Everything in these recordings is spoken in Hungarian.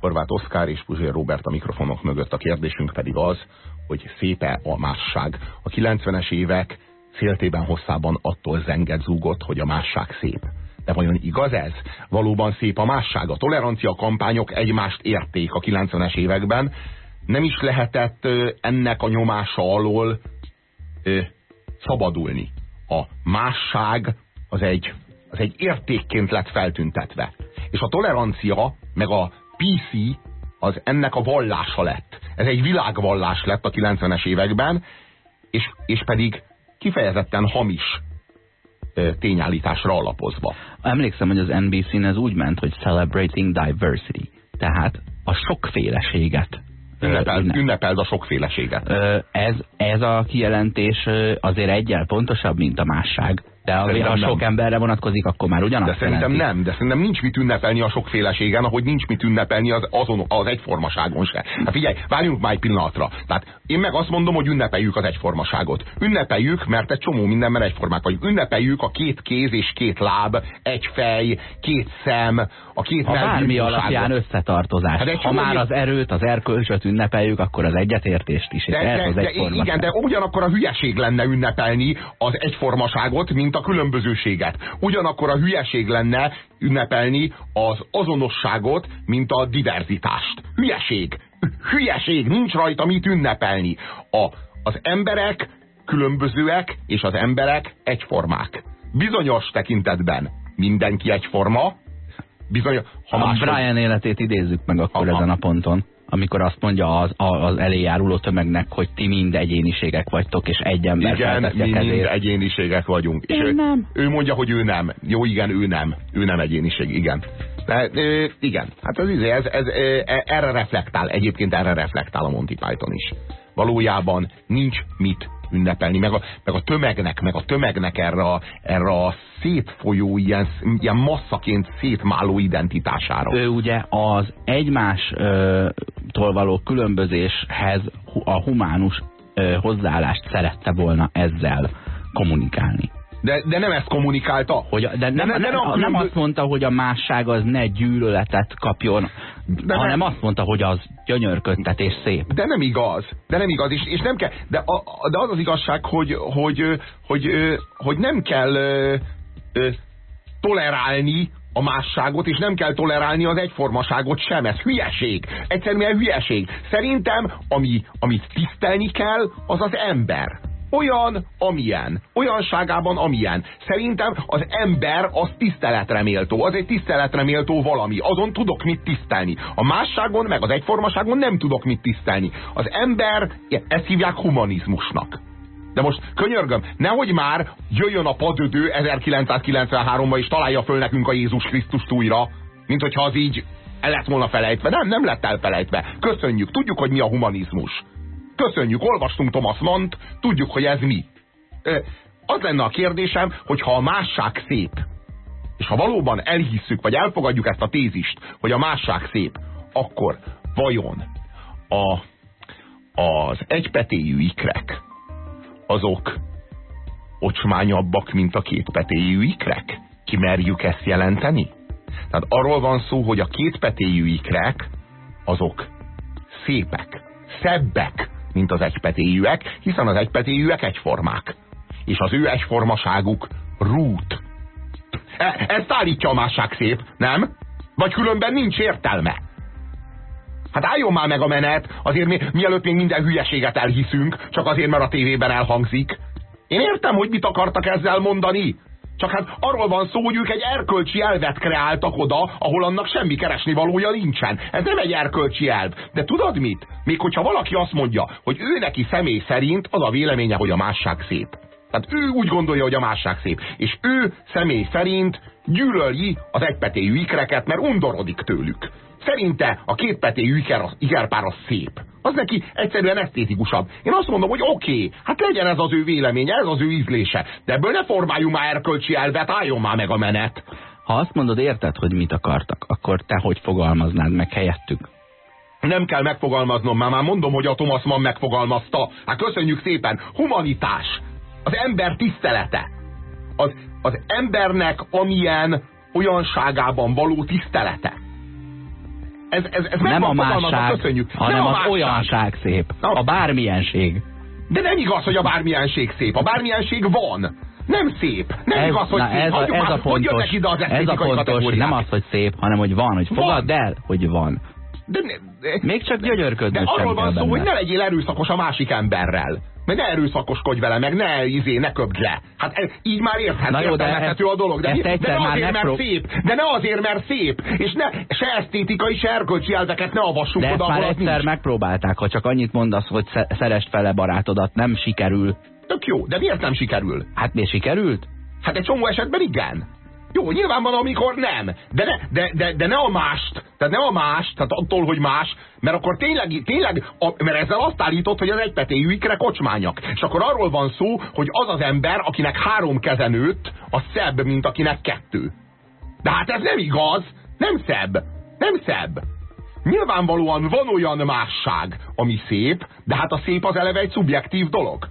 Horváth Oszkár és Puzsér Robert a mikrofonok mögött. A kérdésünk pedig az, hogy szépe a másság. A 90-es évek féltében hosszában attól zenget zúgott, hogy a másság szép. De vajon igaz ez? Valóban szép a másság? A tolerancia kampányok egymást érték a 90-es években. Nem is lehetett ennek a nyomása alól szabadulni. A másság az egy, az egy értékként lett feltüntetve. És a tolerancia, meg a PC az ennek a vallása lett. Ez egy világvallás lett a 90-es években, és, és pedig kifejezetten hamis tényállításra alapozva. Emlékszem, hogy az NBC-n ez úgy ment, hogy Celebrating Diversity. Tehát a sokféleséget Ünnepel, ünnepeld a sokféleséget. Ez, ez a kijelentés azért egyel pontosabb, mint a másság. De azért, ha sok nem. emberre vonatkozik, akkor már ugyanaz. De szerintem jelenti. nem, de szerintem nincs mit ünnepelni a sokféleségen, ahogy nincs mit ünnepelni az, azon, az egyformaságon se. Hát figyelj, várjunk már egy pillanatra. Tehát én meg azt mondom, hogy ünnepeljük az egyformaságot. Ünnepeljük, mert egy csomó mindenben egyformák vagyunk. Ünnepeljük a két kéz és két láb, egy fej, két szem, a két ha bármi alapján összetartozás. Hát ha már az erőt, az erkölcsöt ünnepeljük, akkor az egyetértést is. De, de, az de, igen, de ugyanakkor a hülyeség lenne ünnepelni az egyformaságot, mint a különbözőséget. Ugyanakkor a hülyeség lenne ünnepelni az azonosságot, mint a diverzitást. Hülyeség! Hülyeség! Nincs rajta mit ünnepelni. A, az emberek különbözőek, és az emberek egyformák. Bizonyos tekintetben mindenki egyforma, bizony, ha a Brian életét idézzük meg akkor Aha. ezen a ponton amikor azt mondja az, az eléjáruló tömegnek, hogy ti mind egyéniségek vagytok, és egy ember Igen, mi mind egyéniségek vagyunk. Én és nem. Ő, mondja, hogy ő nem. Jó, igen, ő nem. Ő nem egyéniség, igen. De, ö, igen, hát ez, ez, ez, ez, erre reflektál, egyébként erre reflektál a Monty Python is. Valójában nincs mit ünnepelni, meg a, meg a tömegnek, meg a tömegnek erre a, erre a szétfolyó, ilyen, ilyen masszaként szétmáló identitására. Ő ugye az egymástól való különbözéshez a humánus hozzáállást szerette volna ezzel kommunikálni. De, de nem ezt kommunikálta. Hogy, de nem, de, de, nem, nem azt mondta, hogy a másság az ne gyűlöletet kapjon, de hanem nem. azt mondta, hogy az gyönyörködtet és szép. De nem igaz. De nem igaz. És, és nem kell, de, a, de az az igazság, hogy, hogy, hogy, hogy, hogy nem kell ö, ö, tolerálni a másságot, és nem kell tolerálni az egyformaságot sem. Ez hülyeség. Egyszerűen hülyeség. Szerintem, ami, amit tisztelni kell, az az ember olyan, amilyen. Olyanságában, amilyen. Szerintem az ember az tiszteletre méltó. Az egy tiszteletre méltó valami. Azon tudok mit tisztelni. A másságon, meg az egyformaságon nem tudok mit tisztelni. Az ember, ezt hívják humanizmusnak. De most könyörgöm, nehogy már jöjjön a padödő 1993-ban és találja föl nekünk a Jézus Krisztust újra, mint hogyha az így el lett volna felejtve. Nem, nem lett elfelejtve. Köszönjük, tudjuk, hogy mi a humanizmus. Köszönjük, olvastunk Thomas Mann, tudjuk, hogy ez mi. Az lenne a kérdésem, hogy ha a másság szép, és ha valóban elhisszük, vagy elfogadjuk ezt a tézist, hogy a másság szép, akkor vajon a, az egypetéjű ikrek, azok ocsmányabbak, mint a kétpetéjű ikrek? Kimerjük ezt jelenteni? Tehát arról van szó, hogy a kétpetéjű ikrek, azok szépek, szebbek, mint az egypetéjűek, hiszen az egypetéjűek egyformák. És az ő egyformaságuk rút. E, ezt állítja a másság szép, nem? Vagy különben nincs értelme. Hát álljon már meg a menet, azért mi, mielőtt még minden hülyeséget elhiszünk, csak azért, mert a tévében elhangzik. Én értem, hogy mit akartak ezzel mondani. Csak hát arról van szó, hogy ők egy erkölcsi elvet kreáltak oda, ahol annak semmi keresni valója nincsen. Ez nem egy erkölcsi elv. De tudod mit? Még hogyha valaki azt mondja, hogy ő neki személy szerint az a véleménye, hogy a másság szép. Tehát ő úgy gondolja, hogy a másság szép. És ő személy szerint gyűlöli az egypetéjű ikreket, mert undorodik tőlük. Szerinte a kétpetéjű iker, ikerpár az szép. Az neki egyszerűen esztétikusabb. Én azt mondom, hogy oké, okay, hát legyen ez az ő véleménye, ez az ő ízlése. De ebből ne formáljunk már erkölcsi elvet, álljon már meg a menet. Ha azt mondod, érted, hogy mit akartak, akkor te hogy fogalmaznád meg helyettük? Nem kell megfogalmaznom, már, már mondom, hogy a Thomas Mann megfogalmazta. Hát köszönjük szépen, humanitás, az ember tisztelete. Az, az embernek amilyen olyanságában való tisztelete ez, ez, ez nem a másság, köszönjük. hanem nem az másság. olyanság szép. Na. A bármilyenség. De nem igaz, hogy a bármilyenség szép. A bármilyenség van. Nem szép. Nem ez, igaz, hogy na, szép. ez, a, Hagyjuk ez már, a fontos, ide az ez a fontos, nem az, hogy szép, hanem hogy van, hogy fogadd el, hogy van. De, de, Még csak de gyönyörködnöd sem arról van szó, benne. hogy ne legyél erőszakos a másik emberrel. Meg ne erőszakoskodj vele, meg ne izé, ne köpd le. Hát ez, így már érthet, Na jó, de ezt- a dolog. De, de ne már azért, mert szép. De ne azért, mert szép. És ne, se esztétikai, se erkölcsi elveket ne avassunk De oda, már egyszer nincs. megpróbálták, ha csak annyit mondasz, hogy sze- szerest fele barátodat, nem sikerül. Tök jó, de miért nem sikerül? Hát mi sikerült? Hát egy csomó esetben igen. Jó, nyilván van, amikor nem. De ne, de, de, de ne a mást. Tehát ne a mást, tehát attól, hogy más, mert akkor tényleg, tényleg a, mert ezzel azt állított, hogy az egypetéjű ikre kocsmányak. És akkor arról van szó, hogy az az ember, akinek három keze nőtt, az szebb, mint akinek kettő. De hát ez nem igaz. Nem szebb. Nem szebb. Nyilvánvalóan van olyan másság, ami szép, de hát a szép az eleve egy szubjektív dolog.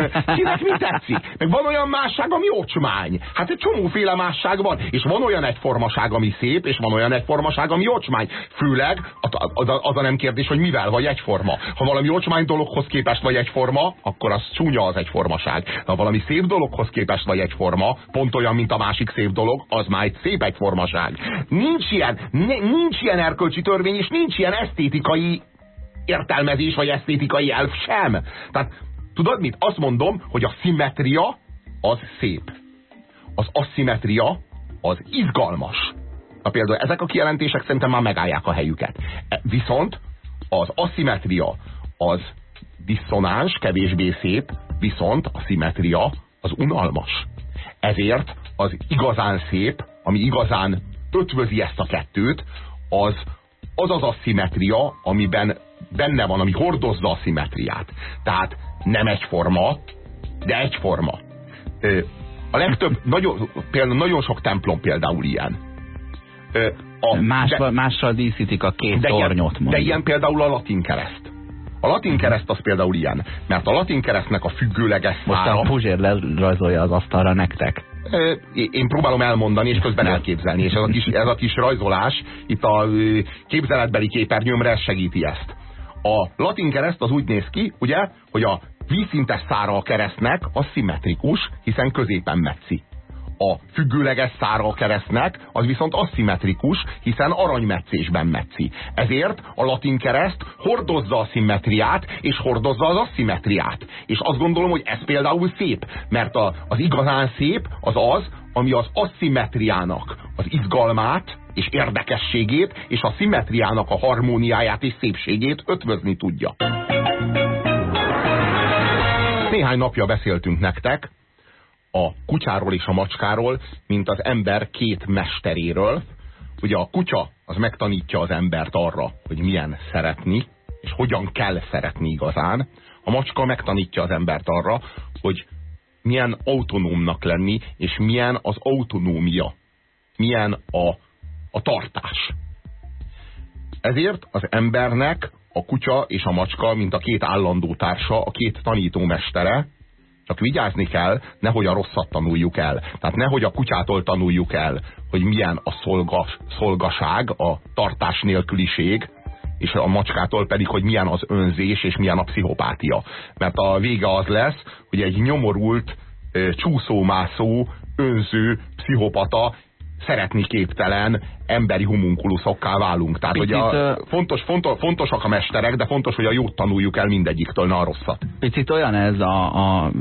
Kinek mi tetszik? Meg van olyan másság, ami ocsmány. Hát egy csomóféle másság van. És van olyan egyformaság, ami szép, és van olyan egyformaság, ami ocsmány. Főleg az, az, az a nem kérdés, hogy mivel vagy egyforma. Ha valami ocsmány dologhoz képest vagy egyforma, akkor az csúnya az egyformaság. Ha valami szép dologhoz képest vagy egyforma, pont olyan, mint a másik szép dolog, az már egy szép egyformaság. Nincs ilyen, nincs ilyen erkölcsi törvény, és nincs ilyen esztétikai értelmezés, vagy esztétikai elv sem. Tehát tudod mit? Azt mondom, hogy a szimmetria az szép. Az asszimetria az izgalmas. Na például ezek a kijelentések szerintem már megállják a helyüket. E, Viszont az asszimetria az diszonáns, kevésbé szép, viszont a szimmetria az unalmas. Ezért az igazán szép, ami igazán ötvözi ezt a kettőt, az az az asszimetria, amiben benne van, ami hordozza a szimmetriát. Tehát nem egyforma, de egyforma. A legtöbb, nagyon, például nagyon sok templom például ilyen. A, Mással, mással díszítik a két de tornyot, ilyen, de ilyen például a latin kereszt. A latin kereszt az például ilyen, mert a latin keresztnek a függőleges Most szára... a Puzsér lerajzolja az asztalra nektek. Én próbálom elmondani, és közben elképzelni, és ez a kis, ez a kis rajzolás itt a képzeletbeli képernyőmre segíti ezt. A latin kereszt az úgy néz ki, ugye, hogy a vízszintes szára a keresztnek az szimmetrikus, hiszen középen metszi. A függőleges szára a keresztnek az viszont aszimmetrikus, hiszen aranymetszésben metszi. Ezért a latin kereszt hordozza a szimmetriát, és hordozza az aszimmetriát. És azt gondolom, hogy ez például szép, mert a, az igazán szép az az, ami az aszimmetriának az izgalmát és érdekességét, és a szimmetriának a harmóniáját és szépségét ötvözni tudja. Néhány napja beszéltünk nektek a kutyáról és a macskáról, mint az ember két mesteréről. Ugye a kutya az megtanítja az embert arra, hogy milyen szeretni, és hogyan kell szeretni igazán. A macska megtanítja az embert arra, hogy milyen autonómnak lenni, és milyen az autonómia, milyen a, a tartás. Ezért az embernek a kutya és a macska, mint a két állandó társa, a két tanítómestere, csak vigyázni kell, nehogy a rosszat tanuljuk el. Tehát nehogy a kutyától tanuljuk el, hogy milyen a szolgas, szolgaság, a tartás nélküliség, és a macskától pedig, hogy milyen az önzés, és milyen a pszichopátia. Mert a vége az lesz, hogy egy nyomorult, csúszómászó, önző, pszichopata, szeretni képtelen emberi homunkulusokká válunk. Tehát, hogy Picit, a, ö, fontos, fontos, fontosak a mesterek, de fontos, hogy a jót tanuljuk el mindegyiktől, ne a rosszat. Picit olyan ez a, a,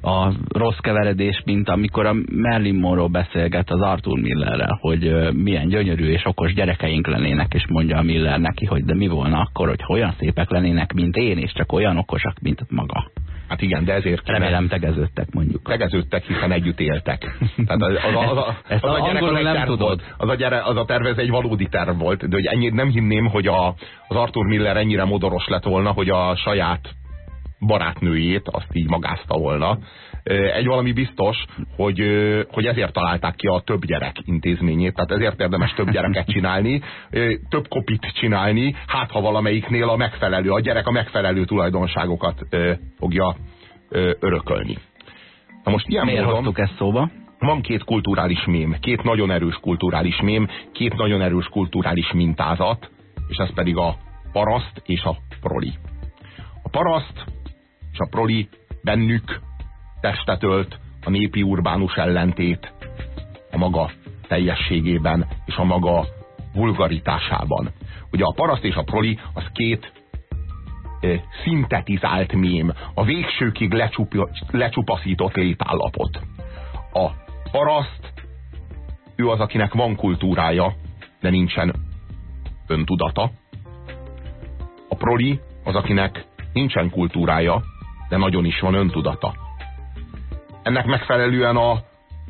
a rossz keveredés, mint amikor a Merlin Monroe beszélget az Arthur Millerrel, hogy milyen gyönyörű és okos gyerekeink lennének, és mondja a Miller neki, hogy de mi volna akkor, hogy olyan szépek lennének, mint én, és csak olyan okosak, mint maga. Hát igen, de ezért Remélem tegeződtek mondjuk. tegeződtek, hiszen együtt éltek. Tehát az, az, az, az, Ezt az a gyerek az nem tudod. volt. Az a, gyere, az a terv ez egy valódi terv volt, de hogy ennyi, nem hinném, hogy a, az Arthur Miller ennyire modoros lett volna, hogy a saját barátnőjét azt így magázta volna. Egy valami biztos, hogy, hogy ezért találták ki a több gyerek intézményét, tehát ezért érdemes több gyereket csinálni, több kopit csinálni, hát ha valamelyiknél a megfelelő, a gyerek a megfelelő tulajdonságokat fogja örökölni. Na most ilyen Miért módon, ezt szóba? van két kulturális mém, két nagyon erős kulturális mém, két nagyon erős kulturális mintázat, és ez pedig a paraszt és a proli. A paraszt és a proli bennük testet ölt a népi urbánus ellentét a maga teljességében és a maga vulgaritásában. Ugye a paraszt és a proli az két szintetizált mém, a végsőkig lecsup, lecsupaszított létállapot. A paraszt, ő az, akinek van kultúrája, de nincsen öntudata. A proli az, akinek nincsen kultúrája, de nagyon is van öntudata. Ennek megfelelően a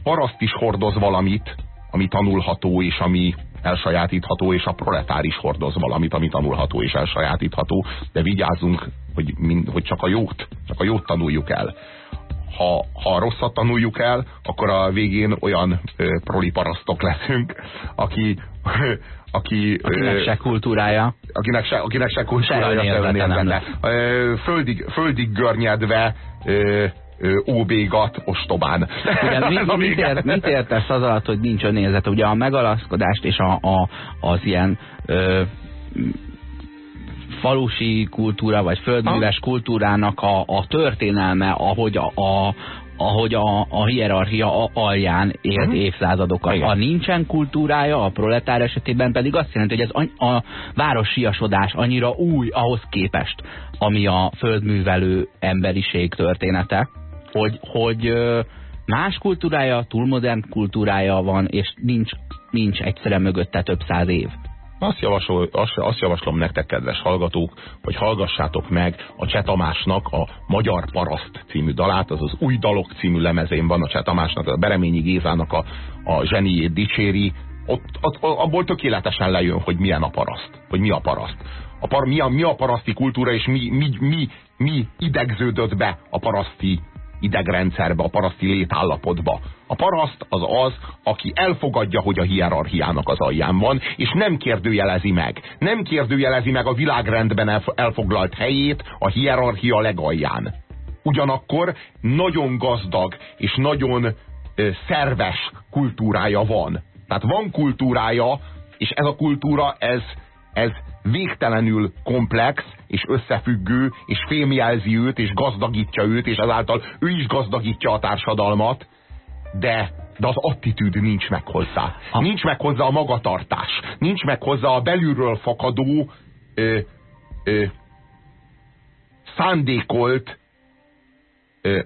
paraszt is hordoz valamit, ami tanulható és ami elsajátítható, és a proletár is hordoz valamit, ami tanulható és elsajátítható, de vigyázzunk, hogy, mind, hogy csak a jót, csak a jót tanuljuk el. Ha, ha a rosszat tanuljuk el, akkor a végén olyan ö, proli parasztok leszünk, aki, aki akinek se kultúrája. Akinek se, akinek se kultúrája, se önérzete. Földig, földig görnyedve óbégat ostobán. Ugye, mi, mit, ért, mit értesz az alatt, hogy nincs önérzet? Ugye a megalaszkodást és a, a, az ilyen ö, falusi kultúra, vagy földműves kultúrának a, a történelme, ahogy a, a, ahogy a, a hierarchia alján élt uh mhm. -huh. évszázadokat. Igen. A nincsen kultúrája, a proletár esetében pedig azt jelenti, hogy ez a, a városiasodás annyira új ahhoz képest, ami a földművelő emberiség története, hogy, hogy más kultúrája, túl kultúrája van, és nincs, nincs egyszerűen mögötte több száz év. Azt, javasol, azt, azt javaslom nektek, kedves hallgatók, hogy hallgassátok meg a Cseh Tamásnak a Magyar Paraszt című dalát, az az Új Dalok című lemezén van a Cseh Tamásnak, a Bereményi Gézának a, a zseniét dicséri, ott, ott, abból tökéletesen lejön, hogy milyen a paraszt, hogy mi a paraszt. A par, mi, a, mi a paraszti kultúra, és mi, mi, mi, mi idegződött be a paraszti idegrendszerbe, a paraszti létállapotba. A paraszt az az, aki elfogadja, hogy a hierarchiának az alján van, és nem kérdőjelezi meg. Nem kérdőjelezi meg a világrendben elfoglalt helyét a hierarchia legalján. Ugyanakkor nagyon gazdag és nagyon szerves kultúrája van. Tehát van kultúrája, és ez a kultúra, ez, ez végtelenül komplex és összefüggő, és fémjelzi őt, és gazdagítja őt, és ezáltal ő is gazdagítja a társadalmat, de, de az attitűd nincs meg hozzá. Ha. Nincs meg hozzá a magatartás. Nincs meg hozzá a belülről fakadó ö, ö, szándékolt ö,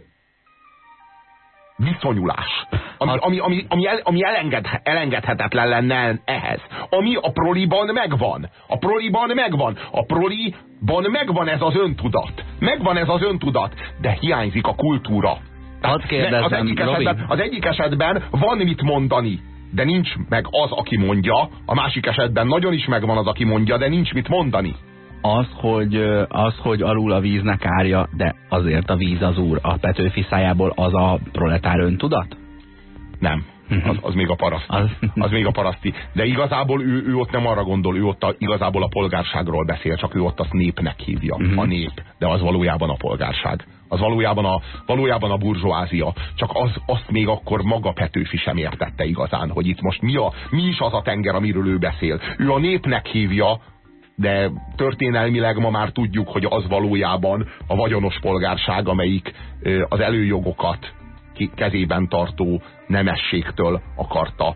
viszonyulás ami, ami, ami, ami, el, ami elenged, elengedhetetlen lenne ehhez. Ami a proliban megvan. A proliban megvan. A proliban megvan ez az öntudat. Megvan ez az öntudat, de hiányzik a kultúra. Tehát kérdezem, az, egyik esetben, az egyik esetben van mit mondani, de nincs meg az, aki mondja, a másik esetben nagyon is megvan az, aki mondja, de nincs mit mondani. Az, hogy, az, hogy alul a víznek árja, de azért a víz az úr. A Petőfi szájából az a proletár öntudat? Nem. Az, az még a paraszti. Az... az még a paraszti. De igazából ő, ő ott nem arra gondol, ő ott a, igazából a polgárságról beszél, csak ő ott azt népnek hívja. Uh mhm. -huh. A nép. De az valójában a polgárság. Az valójában a, valójában a burzsóázia. Csak az, azt még akkor maga Petőfi sem értette igazán, hogy itt most mi, a, mi is az a tenger, amiről ő beszél. Ő a népnek hívja, de történelmileg ma már tudjuk, hogy az valójában a vagyonos polgárság, amelyik az előjogokat kezében tartó nemességtől akarta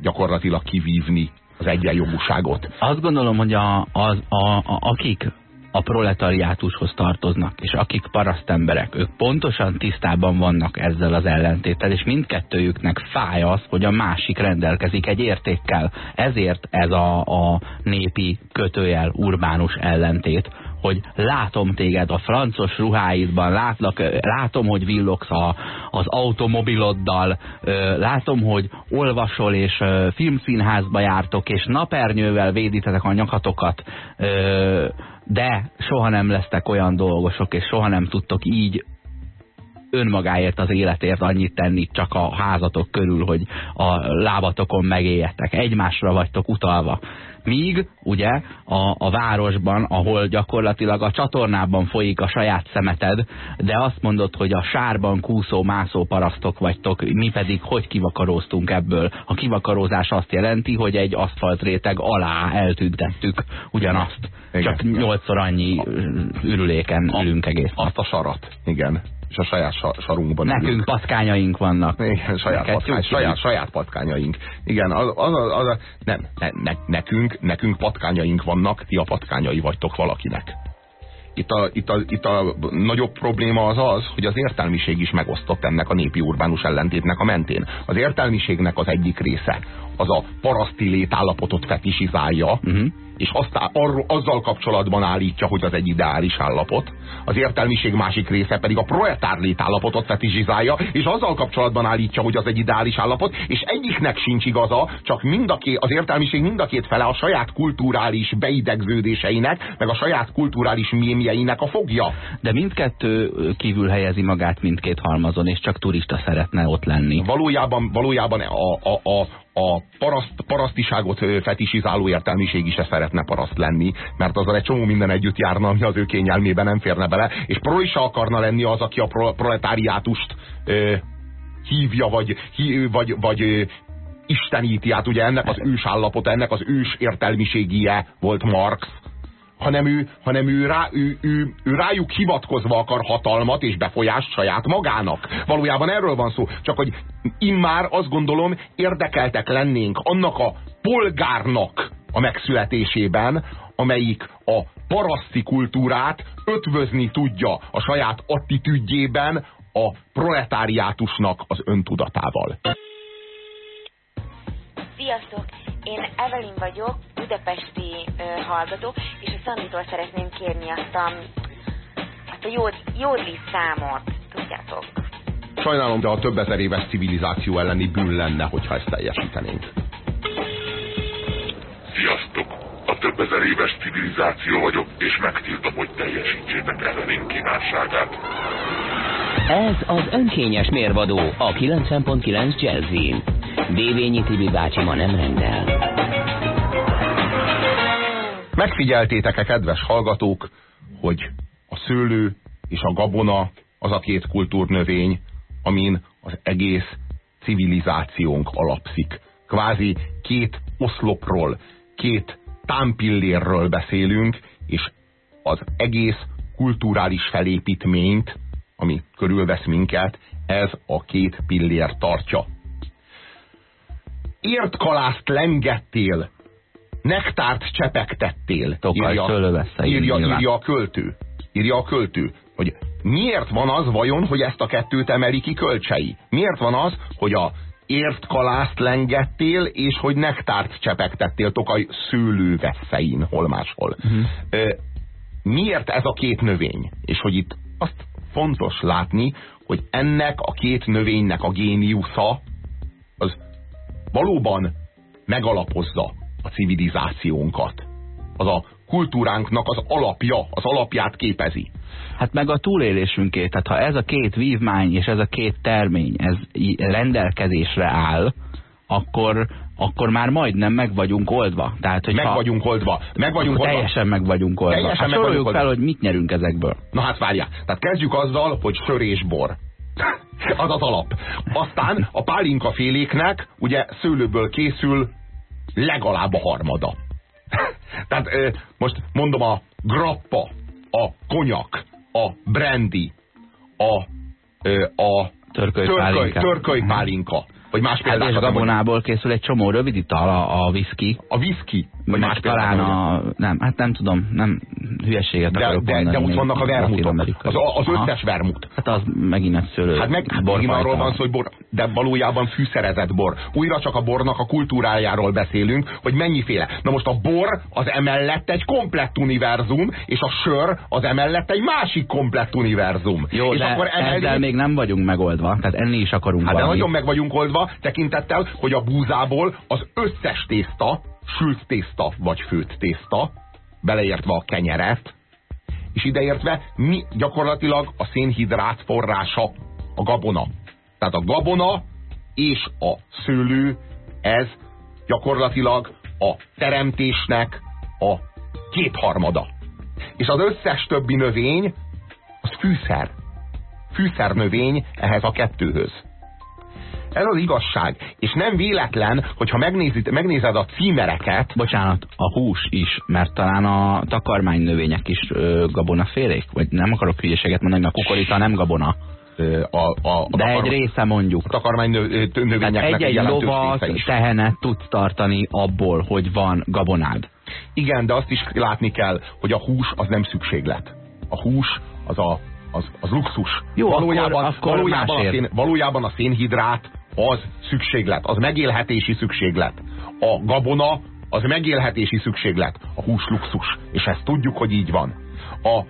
gyakorlatilag kivívni az egyenjogúságot. Azt gondolom, hogy a, a, a, a, akik a proletariátushoz tartoznak, és akik parasztemberek, ők pontosan tisztában vannak ezzel az ellentéttel, és mindkettőjüknek fáj az, hogy a másik rendelkezik egy értékkel. Ezért ez a, a népi kötőjel urbánus ellentét, hogy látom téged a francos ruháidban, látlak, látom, hogy villogsz a, az automobiloddal, látom, hogy olvasol és filmszínházba jártok, és napernyővel védítetek a nyakatokat, de soha nem lesztek olyan dolgosok, és soha nem tudtok így önmagáért az életért annyit tenni csak a házatok körül, hogy a lábatokon megéljetek. Egymásra vagytok utalva Míg ugye a, a városban, ahol gyakorlatilag a csatornában folyik a saját szemeted, de azt mondod, hogy a sárban kúszó, mászó parasztok vagytok, mi pedig hogy kivakaróztunk ebből. A kivakarózás azt jelenti, hogy egy aszfaltréteg alá eltüntettük ugyanazt. Igen. Csak nyolcszor annyi ürüléken ülünk egész. Azt a sarat, igen és a saját sarunkban. Nekünk ülünk. patkányaink vannak. Igen, saját, patkány, saját, saját patkányaink. Igen, az, az, az, az, nem, ne, ne, nekünk, nekünk patkányaink vannak, ti a patkányai vagytok valakinek. Itt a, itt, a, itt a nagyobb probléma az az, hogy az értelmiség is megosztott ennek a népi urbánus ellentétnek a mentén. Az értelmiségnek az egyik része az a paraszti létállapotot fetisizálja, uh mhm. -huh és aztán arról, azzal kapcsolatban állítja, hogy az egy ideális állapot. Az értelmiség másik része pedig a proletár létállapotot fetizsizálja, és azzal kapcsolatban állítja, hogy az egy ideális állapot, és egyiknek sincs igaza, csak mind a két, az értelmiség mind a két fele a saját kulturális beidegződéseinek, meg a saját kulturális mémjeinek a fogja. De mindkettő kívül helyezi magát mindkét halmazon, és csak turista szeretne ott lenni. Valójában, valójában a, a, a, a paraszt, parasztiságot fetisizáló értelmiség is e szeretne paraszt lenni, mert azzal egy csomó minden együtt járna, ami az ő kényelmében nem férne bele, és pro is akarna lenni az, aki a pro, proletáriátust ö, hívja, vagy, hí, vagy, vagy ö, isteníti. Át, ugye ennek az ős állapota, ennek az ős értelmiségie volt Marx, hanem ő, hanem ő, rá, ő, ő, ő rájuk hivatkozva akar hatalmat és befolyást saját magának. Valójában erről van szó, csak hogy immár azt gondolom érdekeltek lennénk annak a polgárnak a megszületésében, amelyik a paraszti kultúrát ötvözni tudja a saját attitűdjében a proletáriátusnak az öntudatával. Sziasztok! Én Evelyn vagyok, budapesti ö, hallgató, és a Szanditól szeretném kérni azt a, azt a jód, jódli számot, tudjátok. Sajnálom, de a több ezer éves civilizáció elleni bűn lenne, hogyha ezt teljesítenénk. Sziasztok! A több ezer éves civilizáció vagyok, és megtiltom, hogy teljesítsétek Evelyn kívánságát. Ez az önkényes mérvadó a 90.9 Jazzin. Dévényi Tibi bácsi ma nem rendel. Megfigyeltétek-e, kedves hallgatók, hogy a szőlő és a gabona az a két kultúrnövény, amin az egész civilizációnk alapszik. Kvázi két oszlopról, két támpillérről beszélünk, és az egész kulturális felépítményt, ami körülvesz minket, ez a két pillér tartja ért kalászt lengettél, nektárt csepegtettél, írja, írja, írja a költő. Írja a költő, hogy miért van az vajon, hogy ezt a kettőt emeli ki kölcsei? Miért van az, hogy a ért kalászt lengettél, és hogy nektárt csepegtettél tokaj szőlővesszein, hol máshol. Uh mhm. -huh. Miért ez a két növény? És hogy itt azt fontos látni, hogy ennek a két növénynek a géniusza az valóban megalapozza a civilizációnkat. Az a kultúránknak az alapja, az alapját képezi. Hát meg a túlélésünkét, tehát ha ez a két vívmány és ez a két termény, ez rendelkezésre áll, akkor, akkor már majdnem meg vagyunk oldva. Tehát, hogy meg ha, vagyunk oldva. Meg vagyunk oldva. Teljesen meg vagyunk oldva. Teljesen hát meg vagyunk oldva. fel, hogy mit nyerünk ezekből. Na hát várjál. Tehát kezdjük azzal, hogy sör és bor. Az az alap. Aztán a pálinka féléknek ugye szőlőből készül legalább a harmada. Tehát most mondom a grappa, a konyak, a brandy, a, a törköly, pálinka. törköly pálinka. Vagy más példát. Hát gabonából készül egy csomó rövid ital, a, a whisky. A whisky. Vagy más talán a... Nem, hát nem tudom, nem hülyeséget de, akarok de, mondani. De ott vannak a vermutok. Az, az összes vermut. Hát az megint egy szőlő. Hát meg, megint arról van szó, hogy bor, de valójában fűszerezett bor. Újra csak a bornak a kultúrájáról beszélünk, hogy mennyiféle. Na most a bor az emellett egy komplett univerzum, és a sör az emellett egy másik komplett univerzum. Jó, és de akkor emelni... ezzel még nem vagyunk megoldva, tehát enni is akarunk Hát valami. de nagyon meg vagyunk oldva, tekintettel, hogy a búzából az összes tészta, sült tészta vagy főtt tészta, beleértve a kenyeret, és ideértve mi gyakorlatilag a szénhidrát forrása a gabona. Tehát a gabona és a szőlő, ez gyakorlatilag a teremtésnek a kétharmada. És az összes többi növény az fűszer. Fűszernövény ehhez a kettőhöz. Ez az igazság. És nem véletlen, hogyha megnézed, megnézed a címereket... Bocsánat, a hús is, mert talán a takarmány növények is ö, gabonafélék? Vagy nem akarok hülyeséget mondani, a kukorica nem gabona. A, a, a De takar... egy része mondjuk. A takarmány növ, növényeknek egy-egy lovat, tehenet tudsz tartani abból, hogy van gabonád. Igen, de azt is látni kell, hogy a hús az nem szükséglet. A hús az a az, az luxus. Jó, valójában, akkor, akkor valójában, a szén, valójában a szénhidrát az szükséglet, az megélhetési szükséglet. A gabona az megélhetési szükséglet, a hús luxus. És ezt tudjuk, hogy így van. A,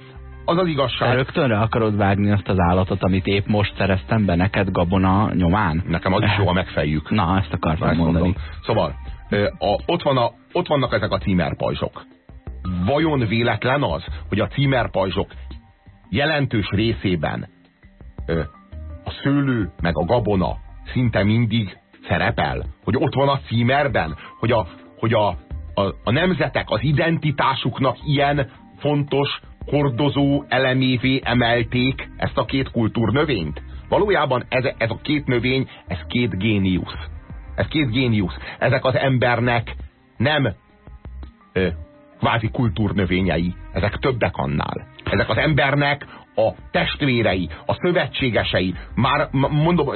az az igazság. Te rögtönre akarod vágni azt az állatot, amit épp most szereztem be neked gabona nyomán? Nekem az is jó, a megfejjük. Na, ezt akartam ezt mondani. Mondom. Szóval, a, ott, van a, ott vannak ezek a címerpajzsok. Vajon véletlen az, hogy a címerpajzsok jelentős részében a szőlő meg a gabona szinte mindig szerepel, hogy ott van a címerben, hogy a, hogy a, a, a nemzetek az identitásuknak ilyen fontos, hordozó elemévé emelték ezt a két kultúrnövényt. Valójában ez, ez a két növény, ez két géniusz. Ez két géniusz. Ezek az embernek nem ö, kvázi kultúrnövényei, ezek többek annál. Ezek az embernek a testvérei, a szövetségesei, már mondom,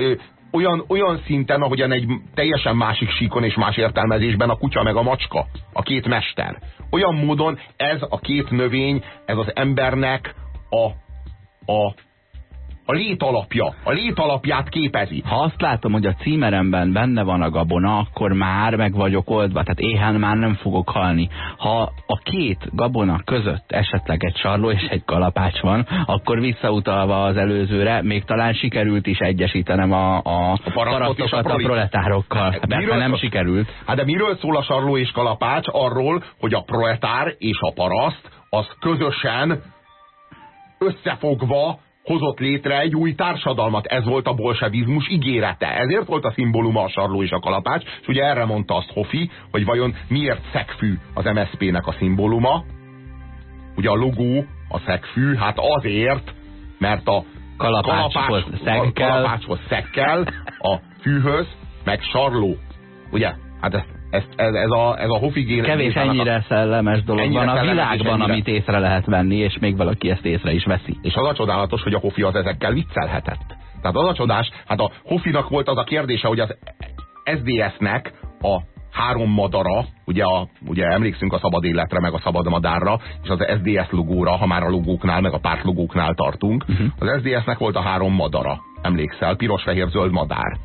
olyan, olyan szinten, ahogyan egy teljesen másik síkon és más értelmezésben a kutya meg a macska, a két mester. Olyan módon ez a két növény, ez az embernek a, a a létalapja, a létalapját képezi. Ha azt látom, hogy a címeremben benne van a gabona, akkor már meg vagyok oldva, tehát éhen már nem fogok halni. Ha a két gabona között esetleg egy sarló és egy kalapács van, akkor visszautalva az előzőre, még talán sikerült is egyesítenem a, a, a parasztokat a, a proletárokkal, hát, mert nem sikerült. Hát de miről szól a sarló és kalapács? Arról, hogy a proletár és a paraszt az közösen összefogva hozott létre egy új társadalmat. Ez volt a bolsevizmus ígérete. Ezért volt a szimbóluma a sarló és a kalapács, és ugye erre mondta azt Hofi, hogy vajon miért szegfű az MSZP-nek a szimbóluma. Ugye a logó a szegfű, hát azért, mert a kalapácshoz szekkel, a kalapácshoz szekkel, a fűhöz meg sarló. Ugye? Hát ezt ez, ez, ez, a, ez a hofigén... Kevés ennyire a, szellemes dolog van a világban, amit észre lehet venni, és még valaki ezt észre is veszi. És az a csodálatos, hogy a hofi az ezekkel viccelhetett. Tehát az a csodás, hát a hofinak volt az a kérdése, hogy az SDS-nek a három madara, ugye, a, ugye emlékszünk a szabad életre, meg a szabad madárra, és az SDS logóra, ha már a logóknál, meg a párt logóknál tartunk, uh mhm. -huh. az SDS-nek volt a három madara, emlékszel, piros, fehér, zöld madár.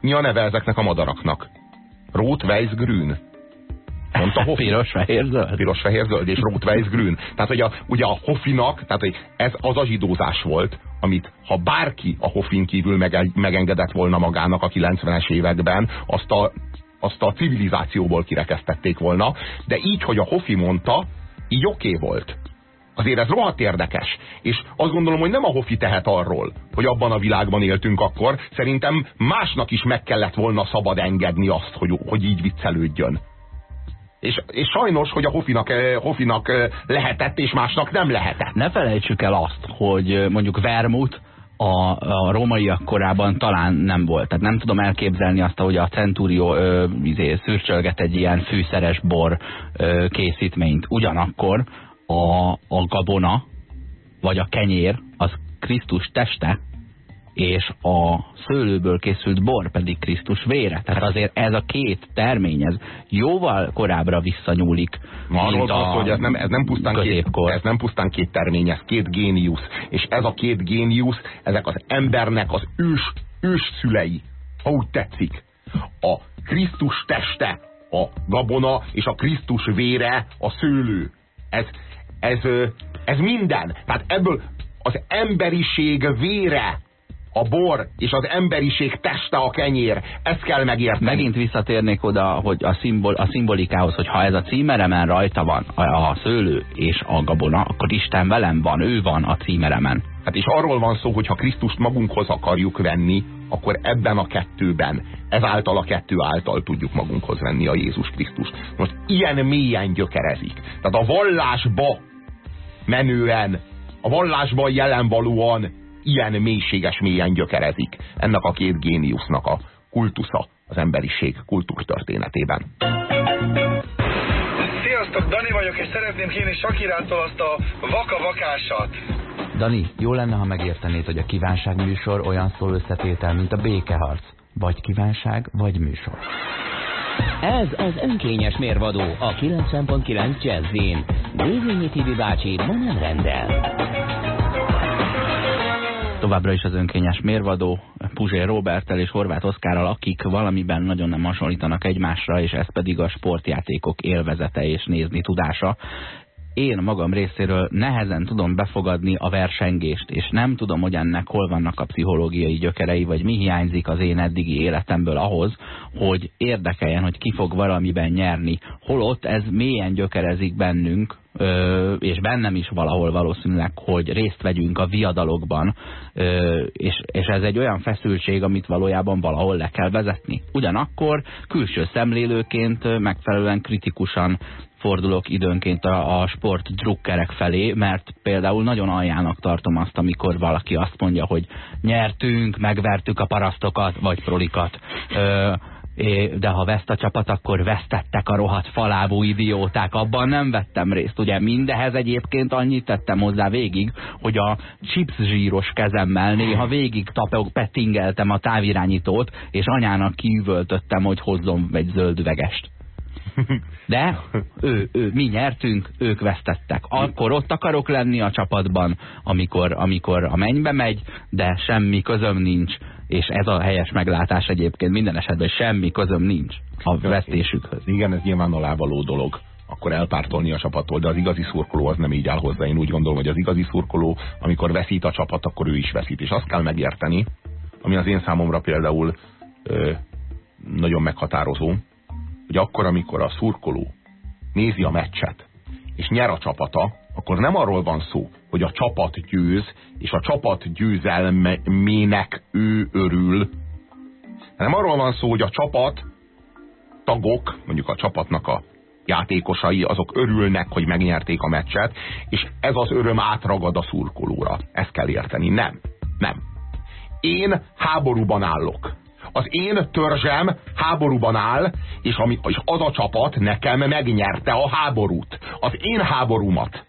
Mi a neve ezeknek a madaraknak? Rot, Weiss, Grün. Mondta Hoffi. Piros, fehér, zöld. Piros, fehér, zöld és Rot, Weiss, Grün. Tehát, hogy a, ugye a Hoffinak, tehát, hogy ez az a zsidózás volt, amit ha bárki a Hoffin kívül mege, megengedett volna magának a 90-es években, azt a, azt a civilizációból kirekesztették volna, de így, hogy a Hoffi mondta, így oké okay volt. Azért ez rohadt érdekes. És azt gondolom, hogy nem a Hofi tehet arról, hogy abban a világban éltünk akkor. Szerintem másnak is meg kellett volna szabad engedni azt, hogy, hogy így viccelődjön. És, és sajnos, hogy a Hofinak, eh, Hofinak eh, lehetett, és másnak nem lehetett. Ne felejtsük el azt, hogy eh, mondjuk Vermut a, a rómaiak korában talán nem volt. Tehát nem tudom elképzelni azt, hogy a Centurio ö, izé, szürcsölget egy ilyen fűszeres bor ö, készítményt. Ugyanakkor a, a gabona, vagy a kenyér, az Krisztus teste, és a szőlőből készült bor pedig Krisztus vére. Tehát azért ez a két termény, ez jóval korábbra visszanyúlik, Arról van hogy ez nem, ez, nem pusztán két, ez nem pusztán két termény, ez két géniusz. És ez a két géniusz, ezek az embernek az ős, ős szülei, ha úgy tetszik. A Krisztus teste, a gabona, és a Krisztus vére, a szőlő. Ez, ez, ez minden. Tehát ebből az emberiség vére a bor és az emberiség teste a kenyér. Ezt kell megérteni. Megint visszatérnék oda, hogy a, szimbol, a szimbolikához, hogy ha ez a címeremen rajta van, a, a szőlő és a gabona, akkor Isten velem van, ő van a címeremen. Hát és arról van szó, hogy ha Krisztust magunkhoz akarjuk venni, akkor ebben a kettőben, ezáltal a kettő által tudjuk magunkhoz venni a Jézus Krisztust. Most ilyen mélyen gyökerezik. Tehát a vallásba menően, a vallásban jelenvalóan ilyen mélységes mélyen gyökerezik ennek a két géniusznak a kultusza az emberiség kultúrtörténetében. Sziasztok, Dani vagyok, és szeretném kérni Sakirától azt a vaka-vakásat. Dani, jó lenne, ha megértenéd, hogy a kívánság műsor olyan szó összetétel, mint a békeharc. Vagy kívánság, vagy műsor. Ez az önkényes mérvadó a 90.9 Jazzin. Dévényi Tibi bácsi ma nem rendel. Továbbra is az önkényes mérvadó Puzsér Roberttel és Horváth Oszkárral, akik valamiben nagyon nem hasonlítanak egymásra, és ez pedig a sportjátékok élvezete és nézni tudása én magam részéről nehezen tudom befogadni a versengést, és nem tudom, hogy ennek hol vannak a pszichológiai gyökerei, vagy mi hiányzik az én eddigi életemből ahhoz, hogy érdekeljen, hogy ki fog valamiben nyerni. Holott ez mélyen gyökerezik bennünk, és bennem is valahol valószínűleg, hogy részt vegyünk a viadalokban, és, és ez egy olyan feszültség, amit valójában valahol le kell vezetni. Ugyanakkor külső szemlélőként megfelelően kritikusan fordulok időnként a, a sport drukkerek felé, mert például nagyon aljának tartom azt, amikor valaki azt mondja, hogy nyertünk, megvertük a parasztokat, vagy prolikat. Ö, de ha veszt a csapat, akkor vesztettek a rohadt falábú idióták. Abban nem vettem részt. Ugye mindehez egyébként annyit tettem hozzá végig, hogy a chips zsíros kezemmel néha végig tapok, pettingeltem a távirányítót, és anyának kiüvöltöttem, hogy hozzon egy zöld vegest. De ő, ő, mi nyertünk, ők vesztettek. Akkor ott akarok lenni a csapatban, amikor, amikor a mennybe megy, de semmi közöm nincs, és ez a helyes meglátás egyébként minden esetben semmi közöm nincs a vesztésükhöz. Igen, ez nyilván alávaló dolog akkor elpártolni a csapattól, de az igazi szurkoló az nem így áll hozzá. Én úgy gondolom, hogy az igazi szurkoló, amikor veszít a csapat, akkor ő is veszít. És azt kell megérteni, ami az én számomra például ö, nagyon meghatározó, hogy akkor, amikor a szurkoló nézi a meccset, és nyer a csapata, akkor nem arról van szó, hogy a csapat győz, és a csapat győzelmének ő örül, hanem arról van szó, hogy a csapat tagok, mondjuk a csapatnak a játékosai, azok örülnek, hogy megnyerték a meccset, és ez az öröm átragad a szurkolóra. Ezt kell érteni. Nem. Nem. Én háborúban állok az én törzsem háborúban áll, és, ami, és az a csapat nekem megnyerte a háborút. Az én háborúmat.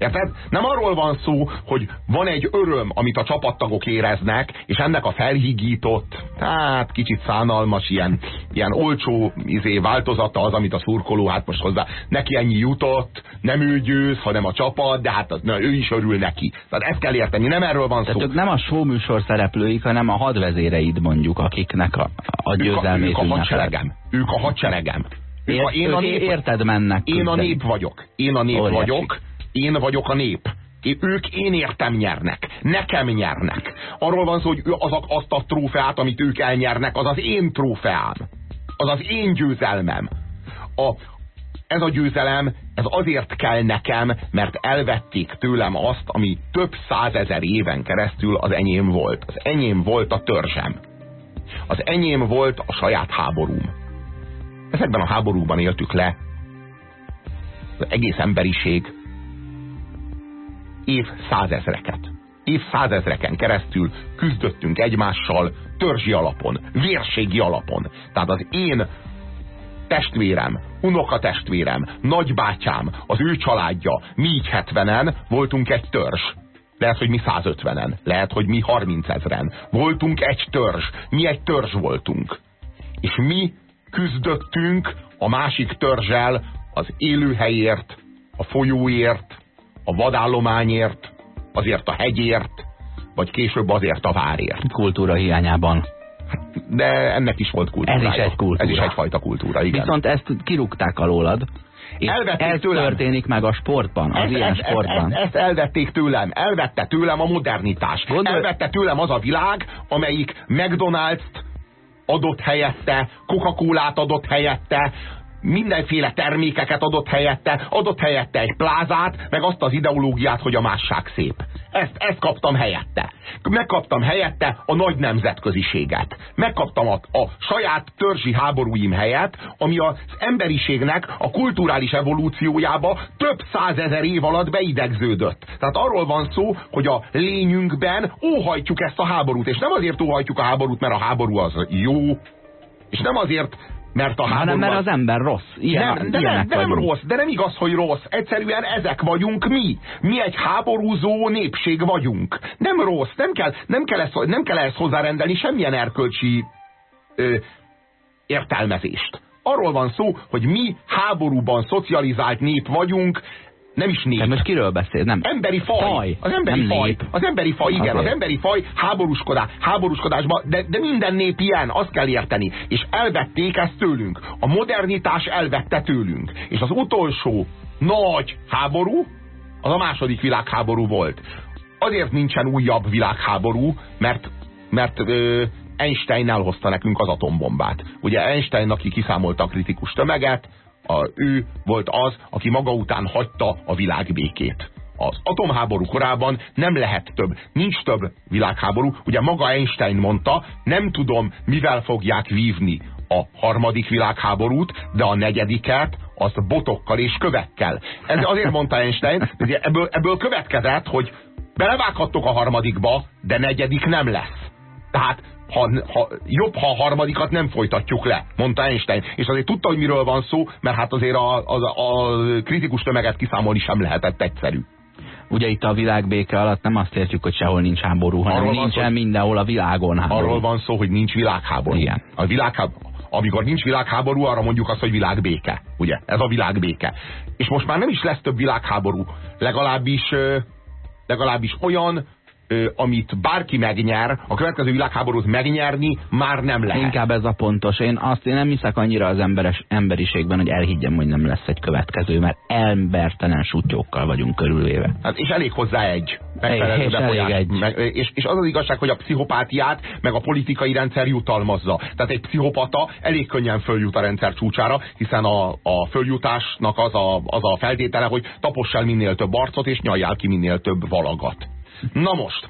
Érted? Nem arról van szó, hogy van egy öröm, amit a csapattagok éreznek, és ennek a felhigított, hát kicsit szánalmas, ilyen, ilyen olcsó izé, változata az, amit a szurkoló hát most hozzá, neki ennyi jutott, nem ő győz, hanem a csapat, de hát na, ő is örül neki. Tehát ezt kell érteni, nem erről van Tehát szó. ők nem a showműsor szereplőik, hanem a hadvezéreid mondjuk, akiknek a, a győzelmét ők a, ők a hadseregem. Ők a hadseregem. A, én a nép, érted mennek. Én a nép vagyok. Én a nép Óriási. vagyok én vagyok a nép. Ők én értem nyernek. Nekem nyernek. Arról van szó, hogy az, azt a trófeát, amit ők elnyernek, az az én trófeám. Az az én győzelmem. A, ez a győzelem, ez azért kell nekem, mert elvették tőlem azt, ami több százezer éven keresztül az enyém volt. Az enyém volt a törzsem. Az enyém volt a saját háborúm. Ezekben a háborúban éltük le az egész emberiség év százezreket. Év százezreken keresztül küzdöttünk egymással törzsi alapon, vérségi alapon. Tehát az én testvérem, unokatestvérem, nagybátyám, az ő családja, mi így hetvenen voltunk egy törzs. Lehet, hogy mi 150-en, lehet, hogy mi 30 ezeren. Voltunk egy törzs, mi egy törzs voltunk. És mi küzdöttünk a másik törzsel az élőhelyért, a folyóért, a vadállományért, azért a hegyért, vagy később azért a várért. Kultúra hiányában. De ennek is volt kultúra. Ez is egy kultúra. Ez is egyfajta kultúra, igen. Viszont ezt kirúgták alólad. ez tőlem. történik meg a sportban, az ezt, ilyen ezt, sportban. Ezt, ezt elvették tőlem, elvette tőlem a modernitás. Gondol... Elvette tőlem az a világ, amelyik McDonald's-t adott helyette, Coca-Colát adott helyette, mindenféle termékeket adott helyette, adott helyette egy plázát, meg azt az ideológiát, hogy a másság szép. Ezt, ezt kaptam helyette. Megkaptam helyette a nagy nemzetköziséget. Megkaptam a, a saját törzsi háborúim helyett, ami az emberiségnek a kulturális evolúciójába több százezer év alatt beidegződött. Tehát arról van szó, hogy a lényünkben óhajtjuk ezt a háborút, és nem azért óhajtjuk a háborút, mert a háború az jó, és nem azért, mert a háború... Hanem mert az ember rossz. Ilyen, nem, de, nem, de nem rossz, de nem igaz, hogy rossz. Egyszerűen ezek vagyunk mi. Mi egy háborúzó népség vagyunk. Nem rossz, nem kell, nem kell, ezt, nem kell ehhez hozzárendelni semmilyen erkölcsi ö, értelmezést. Arról van szó, hogy mi háborúban szocializált nép vagyunk, nem is nép. De most kiről beszél? Nem. Emberi faj. faj. Az emberi nem faj. Nép. Az emberi faj, igen. Azért. Az emberi faj háborúskodás, háborúskodásban, de, de minden nép ilyen, azt kell érteni. És elvették ezt tőlünk. A modernitás elvette tőlünk. És az utolsó nagy háború, az a második világháború volt. Azért nincsen újabb világháború, mert, mert ö, Einstein elhozta nekünk az atombombát. Ugye Einstein, aki kiszámolta a kritikus tömeget, a, ő volt az, aki maga után hagyta a világbékét. Az atomháború korában nem lehet több, nincs több világháború. Ugye maga Einstein mondta, nem tudom, mivel fogják vívni a harmadik világháborút, de a negyediket az botokkal és kövekkel. Ez azért mondta Einstein, hogy ebből, ebből következett, hogy belevághattok a harmadikba, de negyedik nem lesz. Tehát ha, ha, jobb, ha a harmadikat nem folytatjuk le, mondta Einstein. És azért tudta, hogy miről van szó, mert hát azért a, a, a kritikus tömeget kiszámolni sem lehetett egyszerű. Ugye itt a világbéke alatt nem azt értjük, hogy sehol nincs háború, hanem Arról nincsen szó- mindenhol a világon háború. Arról van szó, hogy nincs világháború. Igen. A világháború amikor nincs világháború, arra mondjuk azt, hogy világbéke. Ugye? Ez a világbéke. És most már nem is lesz több világháború. Legalábbis, legalábbis olyan, amit bárki megnyer, a következő világháborút megnyerni már nem lehet. Inkább ez a pontos. Én azt én nem hiszek annyira az emberes, emberiségben, hogy elhiggyem, hogy nem lesz egy következő, mert embertelen sutyókkal vagyunk körülvéve. Hát és elég hozzá egy. megfelelő És elég egy. Meg, és, és az az igazság, hogy a pszichopátiát meg a politikai rendszer jutalmazza. Tehát egy pszichopata elég könnyen följut a rendszer csúcsára, hiszen a, a följutásnak az a, az a feltétele, hogy taposs el minél több arcot, és nyaljál ki minél több valagat. Na most,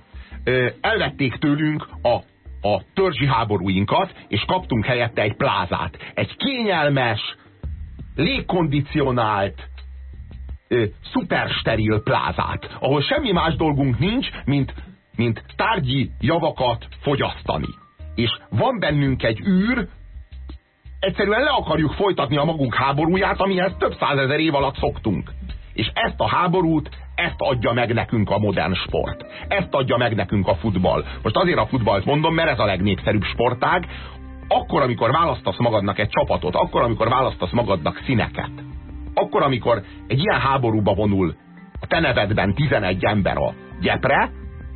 elvették tőlünk a, a törzsi háborúinkat, és kaptunk helyette egy plázát. Egy kényelmes, légkondicionált, szupersteril plázát, ahol semmi más dolgunk nincs, mint, mint tárgyi javakat fogyasztani. És van bennünk egy űr, egyszerűen le akarjuk folytatni a magunk háborúját, amihez több százezer év alatt szoktunk. És ezt a háborút, ezt adja meg nekünk a modern sport. Ezt adja meg nekünk a futball. Most azért a futballt mondom, mert ez a legnépszerűbb sportág. Akkor, amikor választasz magadnak egy csapatot, akkor, amikor választasz magadnak színeket, akkor, amikor egy ilyen háborúba vonul a te nevedben 11 ember a gyepre,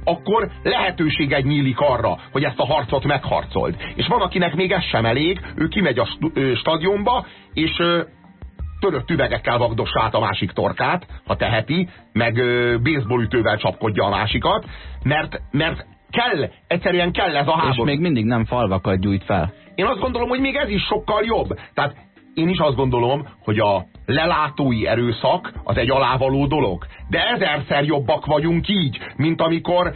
akkor lehetőséged nyílik arra, hogy ezt a harcot megharcold. És van, akinek még ez sem elég, ő kimegy a stadionba, és törött üvegekkel vagdossa át a másik torkát, ha teheti, meg baseballütővel csapkodja a másikat, mert, mert kell, egyszerűen kell ez a És háború. még mindig nem falvakat gyújt fel. Én azt gondolom, hogy még ez is sokkal jobb. Tehát én is azt gondolom, hogy a lelátói erőszak az egy alávaló dolog. De ezerszer jobbak vagyunk így, mint amikor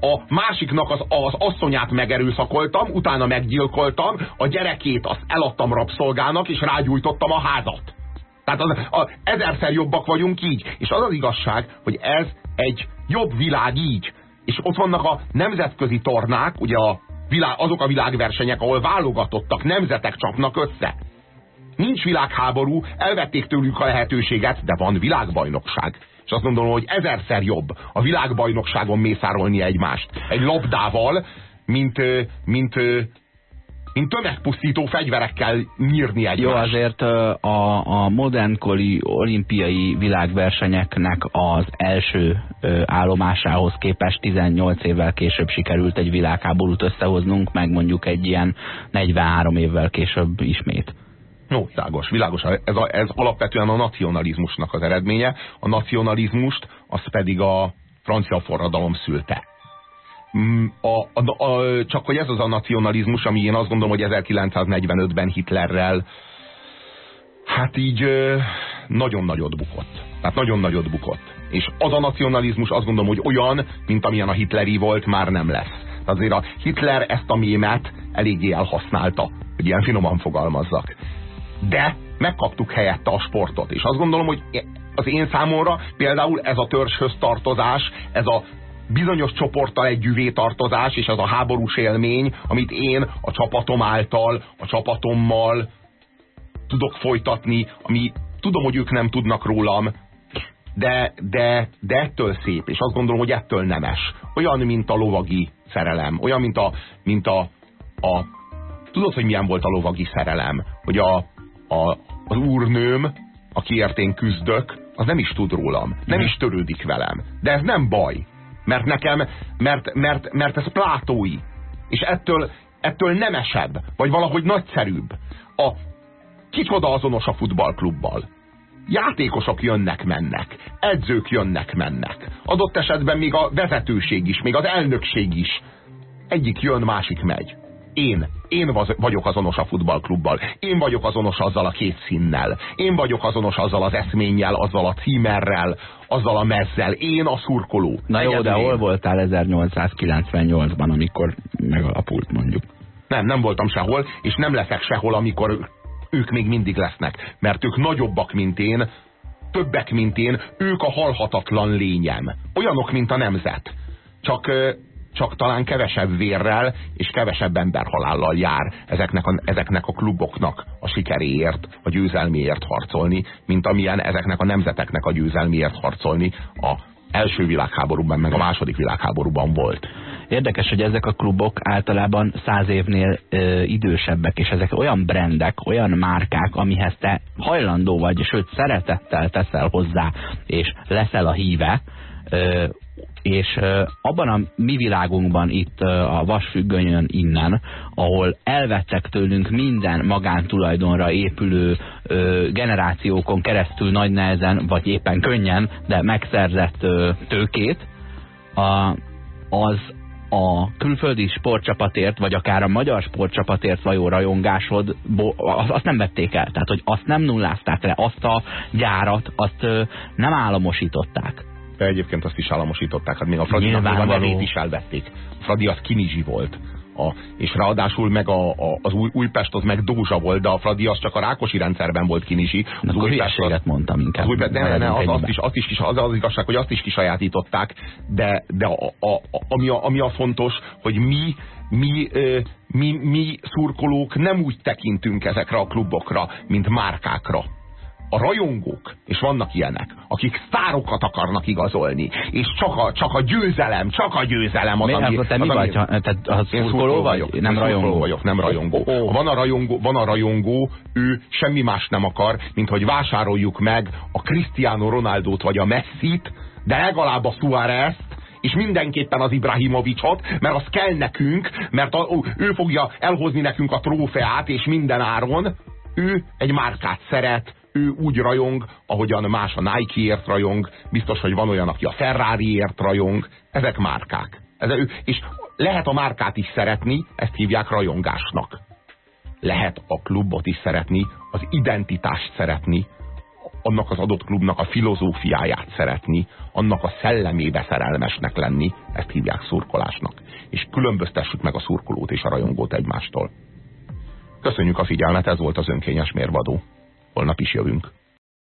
a másiknak az, az asszonyát megerőszakoltam, utána meggyilkoltam, a gyerekét azt eladtam rabszolgának, és rágyújtottam a házat. Tehát az, a, ezerszer jobbak vagyunk így. És az az igazság, hogy ez egy jobb világ így. És ott vannak a nemzetközi tornák, ugye a világ, azok a világversenyek, ahol válogatottak, nemzetek csapnak össze. Nincs világháború, elvették tőlük a lehetőséget, de van világbajnokság. És azt gondolom, hogy ezerszer jobb a világbajnokságon mészárolni egymást. Egy labdával, mint, mint, mint tömegpusztító fegyverekkel nyírni egymást. Jó, azért a, a modernkori olimpiai világversenyeknek az első állomásához képest 18 évvel később sikerült egy világháborút összehoznunk, meg mondjuk egy ilyen 43 évvel később ismét. Jó, világos, világos. Ez, a, ez alapvetően a nacionalizmusnak az eredménye. A nacionalizmust az pedig a francia forradalom szülte. Mm, A, a, a, csak hogy ez az a nacionalizmus, ami én azt gondolom, hogy 1945-ben Hitlerrel hát így nagyon nagyot bukott. Tehát nagyon nagyot bukott. És az a nacionalizmus azt gondolom, hogy olyan, mint amilyen a hitleri volt, már nem lesz. Azért a Hitler ezt a mémet eléggé elhasználta, hogy ilyen finoman fogalmazzak. De megkaptuk helyette a sportot, és azt gondolom, hogy az én számomra például ez a törzshöz tartozás, ez a bizonyos csoporttal egy tartozás, és az a háborús élmény, amit én a csapatom által, a csapatommal tudok folytatni, ami tudom, hogy ők nem tudnak rólam, de, de, de ettől szép, és azt gondolom, hogy ettől nemes. Olyan, mint a lovagi szerelem, olyan, mint a, mint a, a tudod, hogy milyen volt a lovagi szerelem? Hogy a, a, az úrnőm, akiért én küzdök, az nem is tud rólam, nem is törődik velem. De ez nem baj, mert nekem, mert, mert, mert ez plátói. És ettől, ettől nemesebb, vagy valahogy nagyszerűbb. A, kicsoda azonos a futballklubbal? Játékosok jönnek-mennek, edzők jönnek-mennek. Adott esetben még a vezetőség is, még az elnökség is. Egyik jön, másik megy. Én, én vagyok azonos a futballklubbal. Én vagyok azonos azzal a két színnel. Én vagyok azonos azzal az eszménnyel, azzal a címerrel, azzal a mezzel. Én a szurkoló. Na jó, de hol voltál 1898-ban, amikor megalapult mondjuk? Nem, nem voltam sehol, és nem leszek sehol, amikor ők még mindig lesznek. Mert ők nagyobbak, mint én, többek, mint én, ők a halhatatlan lényem. Olyanok, mint a nemzet. Csak, csak talán kevesebb vérrel és kevesebb emberhalállal jár ezeknek a, ezeknek a kluboknak a sikeréért, a győzelméért harcolni, mint amilyen ezeknek a nemzeteknek a győzelméért harcolni a első világháborúban, meg a második világháborúban volt. Érdekes, hogy ezek a klubok általában száz évnél ö, idősebbek, és ezek olyan brendek, olyan márkák, amihez te hajlandó vagy, sőt szeretettel teszel hozzá, és leszel a híve, és abban a mi világunkban itt a vasfüggönyön innen, ahol elvettek tőlünk minden magántulajdonra épülő generációkon keresztül nagy nehezen, vagy éppen könnyen, de megszerzett tőkét, az a külföldi sportcsapatért, vagy akár a magyar sportcsapatért vajó rajongásod, azt nem vették el. Tehát, hogy azt nem nullázták le, azt a gyárat, azt nem államosították. De egyébként azt is államosították, hát még a Fradi a nevét is elvették. A Fradi az Kinizsi volt. A, és ráadásul meg a, a, az új, Újpest az meg Dózsa volt, de a Fradi az csak a Rákosi rendszerben volt kinisi. Az Újpest az, mondtam inkább. Az Újpest, ne, ne, az, azt is, azt is, az, az igazság, hogy azt is kisajátították, de, de a, a, a, ami, a, ami a fontos, hogy mi mi, mi, mi szurkolók nem úgy tekintünk ezekre a klubokra, mint márkákra a rajongók, és vannak ilyenek, akik sztárokat akarnak igazolni, és csak a, csak a győzelem, csak a győzelem az, Miért ami... Az, te mi vagy? Tehát az szurkoló vagy? Vagyok, nem rajongó? vagyok, nem rajongó. Oh. Van, a rajongó. van a rajongó, ő semmi más nem akar, mint hogy vásároljuk meg a Cristiano Ronaldot vagy a Messit, de legalább a suarez és mindenképpen az Ibrahimovicsot, mert az kell nekünk, mert a, ő fogja elhozni nekünk a trófeát, és minden áron ő egy márkát szeret, ő úgy rajong, ahogyan más a Nike-ért rajong, biztos, hogy van olyan, aki a Ferrari-ért rajong, ezek márkák. Ez, és lehet a márkát is szeretni, ezt hívják rajongásnak. Lehet a klubot is szeretni, az identitást szeretni, annak az adott klubnak a filozófiáját szeretni, annak a szellemébe szerelmesnek lenni, ezt hívják szurkolásnak. És különböztessük meg a szurkolót és a rajongót egymástól. Köszönjük a figyelmet, ez volt az önkényes mérvadó holnap is jövünk.